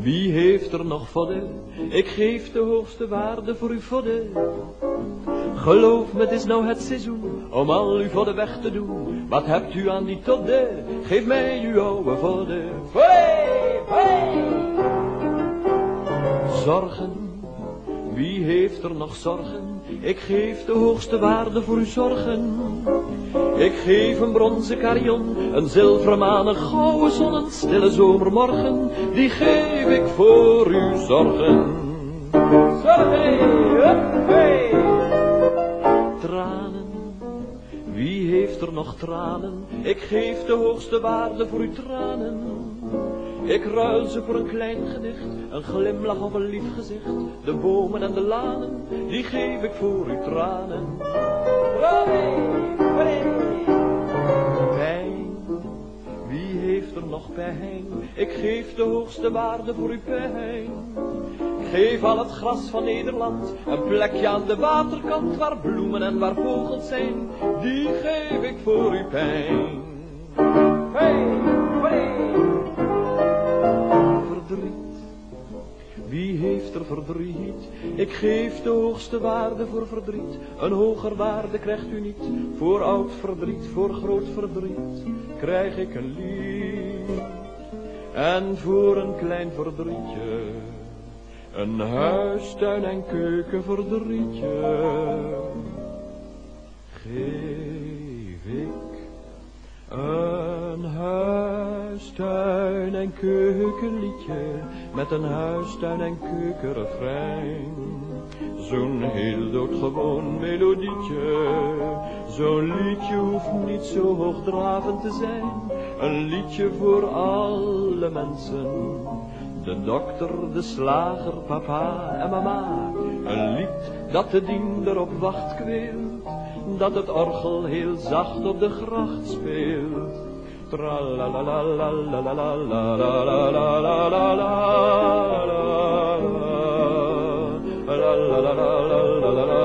Wie heeft er nog vodden? Ik geef de hoogste waarde voor uw vodden. Geloof me, het is nou het seizoen om al uw vodden weg te doen. Wat hebt u aan die todde? Geef mij uw oude vodden. Zorgen, wie heeft er nog zorgen? Ik geef de hoogste waarde voor uw zorgen. Ik geef een bronzen karion, een zilveren maan, gouden zon, een stille zomermorgen. Die geef ik voor uw zorgen. Tranen, wie heeft er nog tranen? Ik geef de hoogste waarde voor uw tranen. Ik ruil ze voor een klein gedicht, een glimlach of een lief gezicht. De bomen en de lanen, die geef ik voor uw tranen. Pijn, wie heeft er nog pijn? Ik geef de hoogste waarde voor uw pijn. Geef al het gras van Nederland een plekje aan de waterkant waar bloemen en waar vogels zijn. Die geef ik voor uw pijn. Hey. Heeft er verdriet? Ik geef de hoogste waarde voor verdriet. Een hoger waarde krijgt u niet. Voor oud verdriet, voor groot verdriet, krijg ik een lief. En voor een klein verdrietje, een huis, tuin en keuken verdrietje, en keukenliedje met een huistuin en keukenrefrein. Zo'n heel doodgewoon melodietje, zo'n liedje hoeft niet zo hoogdravend te zijn. Een liedje voor alle mensen, de dokter, de slager, papa en mama. Een lied dat de diender op wacht kweelt, dat het orgel heel zacht op de gracht speelt tra la la la la la la la la la la la la la la la la la la la.